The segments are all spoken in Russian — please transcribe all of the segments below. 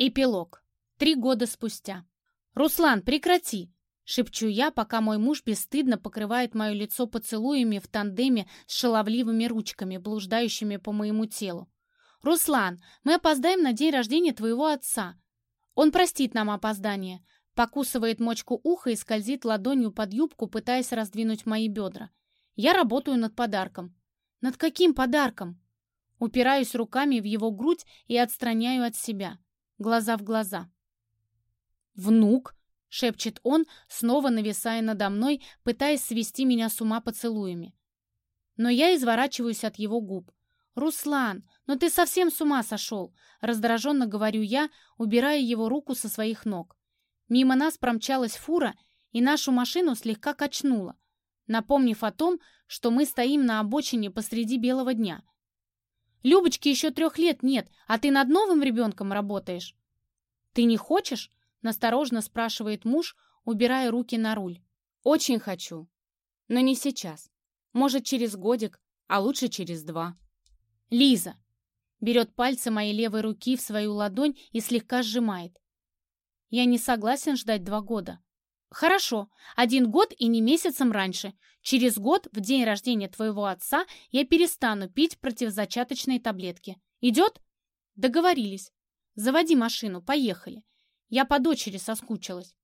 Эпилог. Три года спустя. «Руслан, прекрати!» — шепчу я, пока мой муж бесстыдно покрывает мое лицо поцелуями в тандеме с шаловливыми ручками, блуждающими по моему телу. «Руслан, мы опоздаем на день рождения твоего отца. Он простит нам опоздание», — покусывает мочку уха и скользит ладонью под юбку, пытаясь раздвинуть мои бедра. «Я работаю над подарком». «Над каким подарком?» Упираюсь руками в его грудь и отстраняю от себя глаза в глаза. «Внук!» — шепчет он, снова нависая надо мной, пытаясь свести меня с ума поцелуями. Но я изворачиваюсь от его губ. «Руслан, ну ты совсем с ума сошел!» — раздраженно говорю я, убирая его руку со своих ног. Мимо нас промчалась фура, и нашу машину слегка качнула, напомнив о том, что мы стоим на обочине посреди белого дня — Любочке еще трех лет нет, а ты над новым ребенком работаешь. Ты не хочешь? Насторожно спрашивает муж, убирая руки на руль. Очень хочу, но не сейчас. Может, через годик, а лучше через два. Лиза берет пальцы моей левой руки в свою ладонь и слегка сжимает. Я не согласен ждать два года. Хорошо, один год и не месяцем раньше. Через год, в день рождения твоего отца, я перестану пить противозачаточные таблетки. Идет? Договорились. Заводи машину, поехали. Я по дочери соскучилась.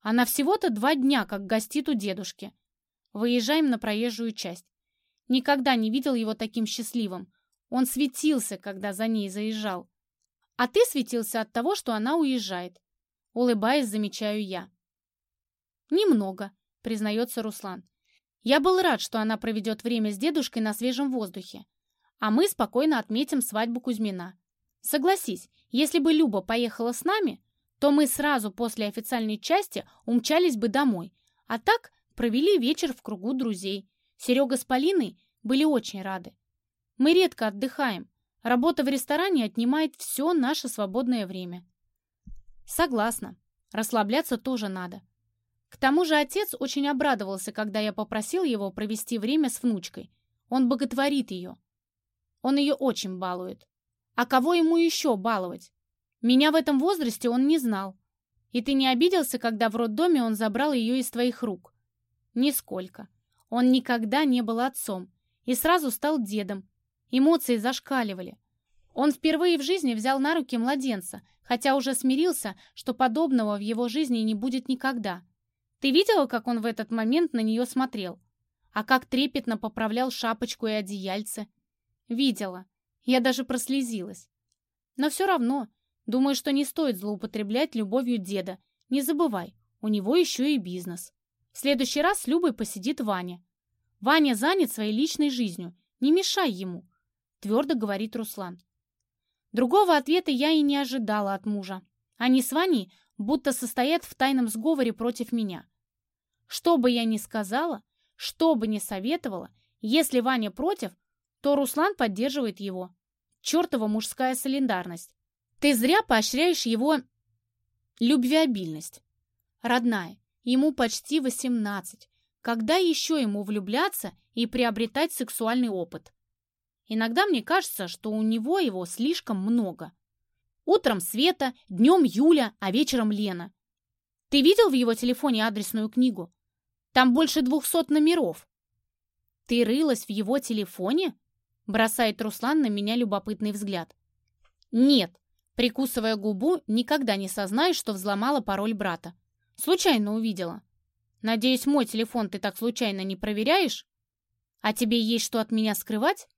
Она всего-то два дня, как гостит у дедушки. Выезжаем на проезжую часть. Никогда не видел его таким счастливым. Он светился, когда за ней заезжал. А ты светился от того, что она уезжает. Улыбаясь, замечаю я. «Немного», — признается Руслан. «Я был рад, что она проведет время с дедушкой на свежем воздухе. А мы спокойно отметим свадьбу Кузьмина. Согласись, если бы Люба поехала с нами, то мы сразу после официальной части умчались бы домой. А так провели вечер в кругу друзей. Серега с Полиной были очень рады. Мы редко отдыхаем. Работа в ресторане отнимает все наше свободное время. Согласна. Расслабляться тоже надо. К тому же отец очень обрадовался, когда я попросил его провести время с внучкой. Он боготворит ее. Он ее очень балует. А кого ему еще баловать? Меня в этом возрасте он не знал. И ты не обиделся, когда в роддоме он забрал ее из твоих рук? Нисколько. Он никогда не был отцом. И сразу стал дедом. Эмоции зашкаливали. Он впервые в жизни взял на руки младенца, хотя уже смирился, что подобного в его жизни не будет никогда. Ты видела, как он в этот момент на нее смотрел? А как трепетно поправлял шапочку и одеяльце? Видела. Я даже прослезилась. Но все равно, думаю, что не стоит злоупотреблять любовью деда. Не забывай, у него еще и бизнес. В следующий раз с Любой посидит Ваня. Ваня занят своей личной жизнью. Не мешай ему, твердо говорит Руслан. Другого ответа я и не ожидала от мужа. Они с Ваней будто состоят в тайном сговоре против меня. Что бы я ни сказала, что бы ни советовала, если Ваня против, то Руслан поддерживает его. Чертова мужская солидарность. Ты зря поощряешь его любвеобильность. Родная, ему почти 18. Когда еще ему влюбляться и приобретать сексуальный опыт? Иногда мне кажется, что у него его слишком много. Утром Света, днем Юля, а вечером Лена. Ты видел в его телефоне адресную книгу? Там больше двухсот номеров. Ты рылась в его телефоне? Бросает Руслан на меня любопытный взгляд. Нет, прикусывая губу, никогда не сознаю, что взломала пароль брата. Случайно увидела. Надеюсь, мой телефон ты так случайно не проверяешь? А тебе есть что от меня скрывать?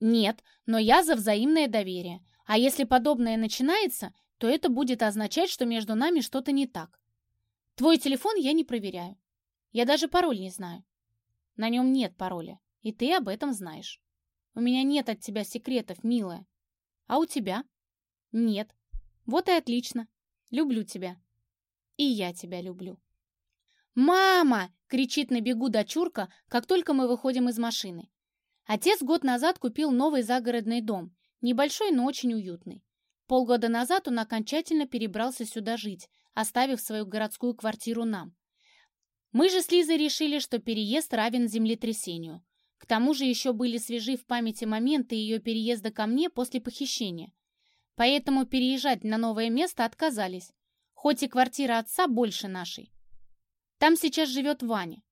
Нет, но я за взаимное доверие. А если подобное начинается, то это будет означать, что между нами что-то не так. Твой телефон я не проверяю. Я даже пароль не знаю. На нем нет пароля, и ты об этом знаешь. У меня нет от тебя секретов, милая. А у тебя? Нет. Вот и отлично. Люблю тебя. И я тебя люблю. «Мама!» — кричит на бегу дочурка, как только мы выходим из машины. Отец год назад купил новый загородный дом, небольшой, но очень уютный. Полгода назад он окончательно перебрался сюда жить, оставив свою городскую квартиру нам. Мы же с Лизой решили, что переезд равен землетрясению. К тому же еще были свежи в памяти моменты ее переезда ко мне после похищения. поэтому переезжать на новое место отказались, хоть и квартира отца больше нашей. Там сейчас живет Ваня.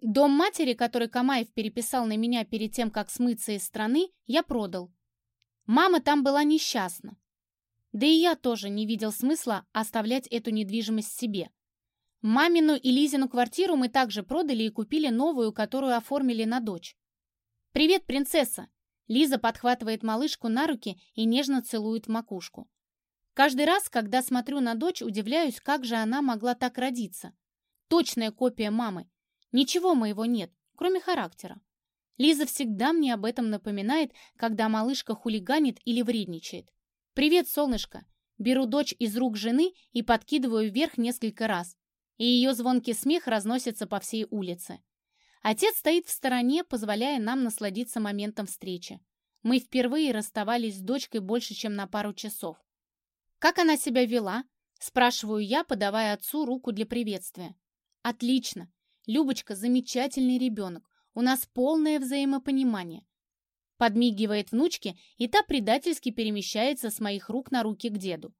Дом матери, который Камаев переписал на меня перед тем, как смыться из страны, я продал. Мама там была несчастна. Да и я тоже не видел смысла оставлять эту недвижимость себе. Мамину и Лизину квартиру мы также продали и купили новую, которую оформили на дочь. «Привет, принцесса!» Лиза подхватывает малышку на руки и нежно целует в макушку. Каждый раз, когда смотрю на дочь, удивляюсь, как же она могла так родиться. Точная копия мамы. Ничего моего нет, кроме характера. Лиза всегда мне об этом напоминает, когда малышка хулиганит или вредничает. «Привет, солнышко!» Беру дочь из рук жены и подкидываю вверх несколько раз, и ее звонкий смех разносится по всей улице. Отец стоит в стороне, позволяя нам насладиться моментом встречи. Мы впервые расставались с дочкой больше, чем на пару часов. «Как она себя вела?» – спрашиваю я, подавая отцу руку для приветствия. «Отлично. Любочка – замечательный ребенок. У нас полное взаимопонимание. Подмигивает внучке, и та предательски перемещается с моих рук на руки к деду.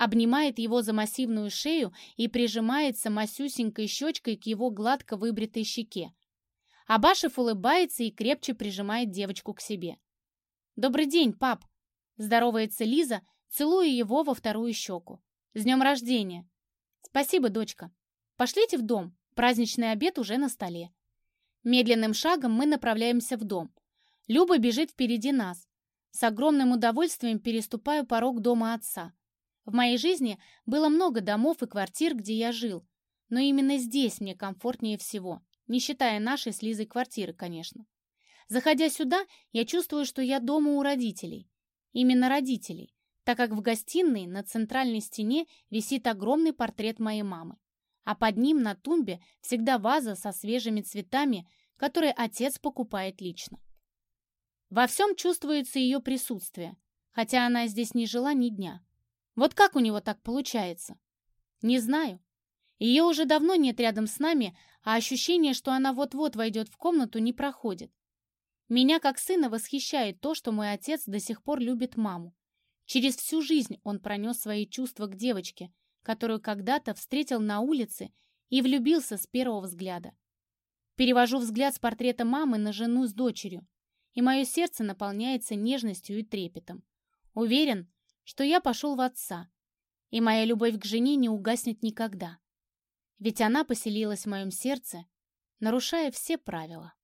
Обнимает его за массивную шею и прижимается масюсенькой щечкой к его гладко выбритой щеке. Абашев улыбается и крепче прижимает девочку к себе. «Добрый день, пап!» Здоровается Лиза, целуя его во вторую щеку. «С днем рождения!» «Спасибо, дочка!» «Пошлите в дом, праздничный обед уже на столе». Медленным шагом мы направляемся в дом. Люба бежит впереди нас. С огромным удовольствием переступаю порог дома отца. В моей жизни было много домов и квартир, где я жил, но именно здесь мне комфортнее всего, не считая нашей с Лизой квартиры, конечно. Заходя сюда, я чувствую, что я дома у родителей. Именно родителей, так как в гостиной на центральной стене висит огромный портрет моей мамы, а под ним на тумбе всегда ваза со свежими цветами, которые отец покупает лично. Во всем чувствуется ее присутствие, хотя она здесь не жила ни дня. Вот как у него так получается? Не знаю. Ее уже давно нет рядом с нами, а ощущение, что она вот-вот войдет в комнату, не проходит. Меня как сына восхищает то, что мой отец до сих пор любит маму. Через всю жизнь он пронес свои чувства к девочке, которую когда-то встретил на улице и влюбился с первого взгляда. Перевожу взгляд с портрета мамы на жену с дочерью и мое сердце наполняется нежностью и трепетом. Уверен, что я пошел в отца, и моя любовь к жене не угаснет никогда. Ведь она поселилась в моем сердце, нарушая все правила.